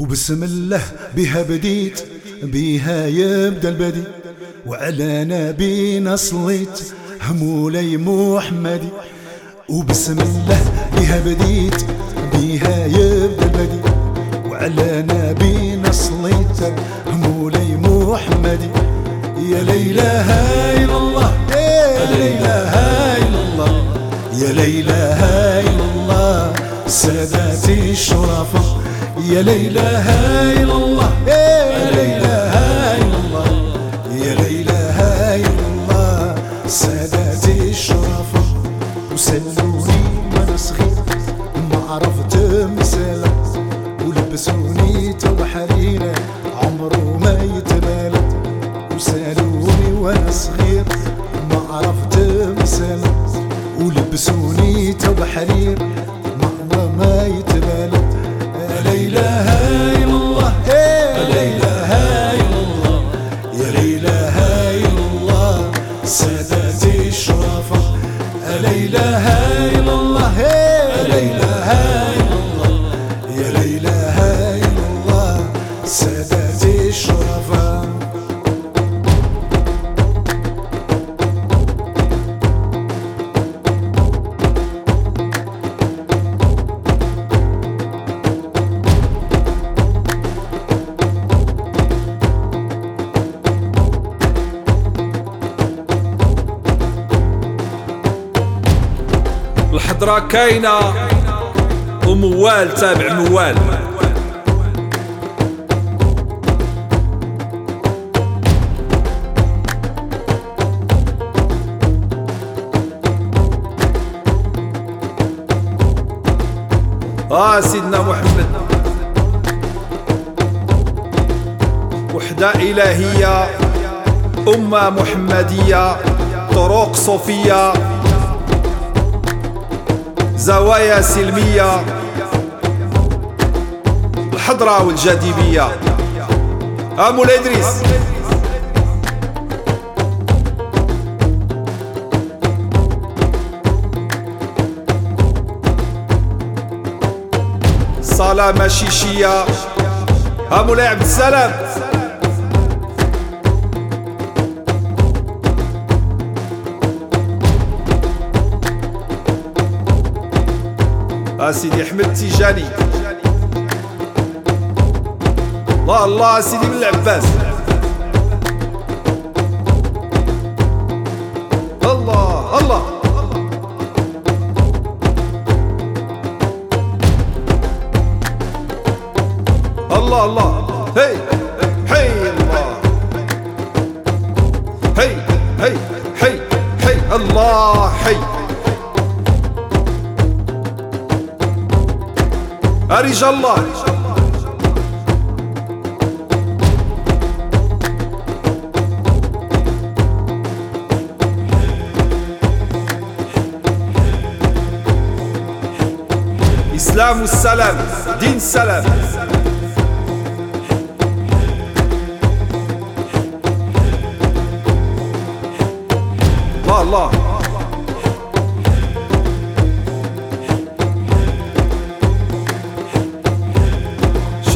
وبسم الله بها بديت بها يبدأ البدي وعلى نبينا صليت همولي محمدي. وبسم الله بها بديت بها يبدأ البدي وعلى نبينا صليت همولي محمدي. يا اله الا الله يا اله الا الله يا اله الا الله ساداتي الشرفاء. يا اله الا الله يا اله الا الله يا اله الا الله. ساداتي الشرفاء وسلوني وأنا صغير ما عرفت مسالة ولبسوني توب حريرة عمره ما يتبالى. وسالوني وأنا صغير ما عرفت مسالة ولبسوني توب اله الا الله الله الحضرة كاينة وموال تابع موال. آه سيدنا محمد. وحدة إلهية أمة محمدية طرق صوفية. زوايا سلمية الحضرة والجاذبية. أمو إدريس صلاة مشيشية. أمو عبد السلام. سيدي أحمد تيجاني الله الله سيدي من العباس. الله الله. الله الله. هي هي الله. هي هي هي هي الله حي رجال الله إسلام والسلام دين السلام الله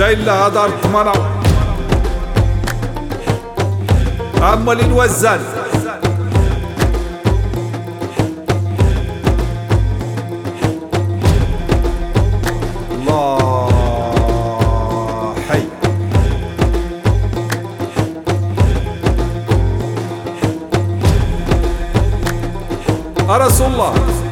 شايل لها دار الطمانة عمال الوزان. الله حي. رسول الله.